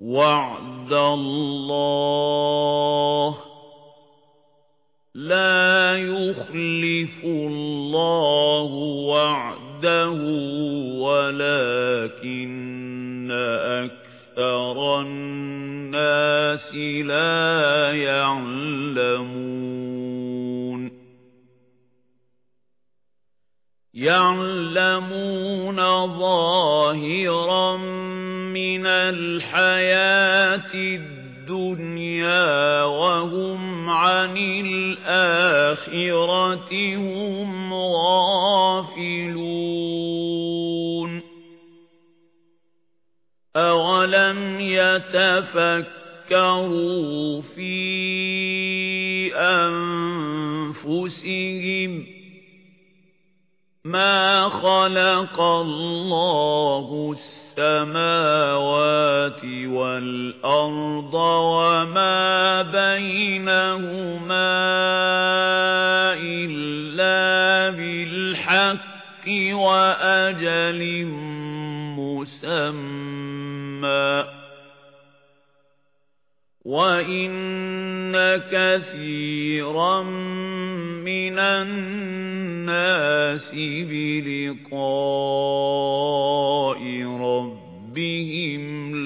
وَعْدَ اللَّهِ لَا يُخْلِفُ اللَّهُ وَعْدَهُ وَلَكِنَّ أَكْثَرَ النَّاسِ لَا يَعْلَمُونَ يَعْلَمُونَ ظَاهِرًا مِنَ الْحَيَاةِ الدُّنْيَا وَهُمْ عَنِ الْآخِرَةِ هُمْ غَافِلُونَ. أَوَلَمْ يَتَفَكَّرُوا فِي أَنفُسِهِمْ مَا خَلَقَ اللَّهُ السَّمَاوَاتِ وَالْأَرْضَ وَمَا بَيْنَهُمَا إِلَّا بِالْحَقِّ وَأَجَلٍ مُّسَمًّى. وَإِنَّ كَثِيرًا مِنَ النَّاسِ بِلِقَاءِ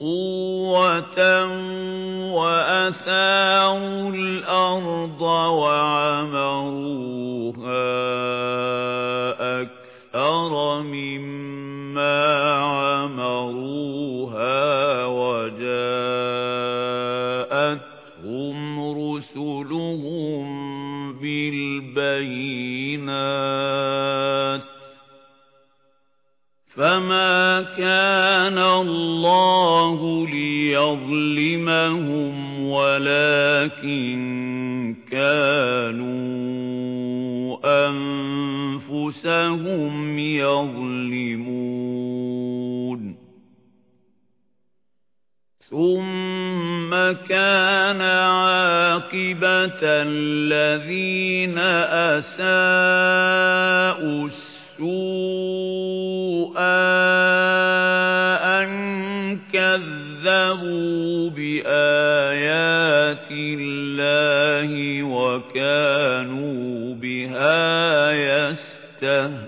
قُوَّةً وَأَثَارُوا الْأَرْضَ وَعَمَرُوهَا أَكْثَرَ مِمَّا عَمَرُوهَا وَجَاءَتْهُمْ رُسُلُهُم بِالْبَيِّنَاتِ فَمَا كَانَ اللَّهُ لِيَظْلِمَهُمْ وَلَكِن كَانُوا أَنفُسَهُمْ يَظْلِمُونَ ثُمَّ كَانَ عَاقِبَةَ الَّذِينَ أَسَاءُوا السُّوءَ كَذَّبُوا بِآيَاتِ اللَّهِ وَكَانُوا بِهَا يَسْتَهْزِئُونَ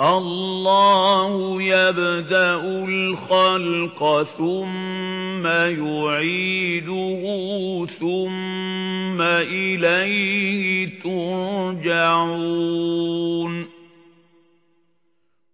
اللَّهُ يَبْدَأُ الْخَلْقَ ثُمَّ يُعِيدُهُ ثُمَّ إِلَيْهِ تُرْجَعُونَ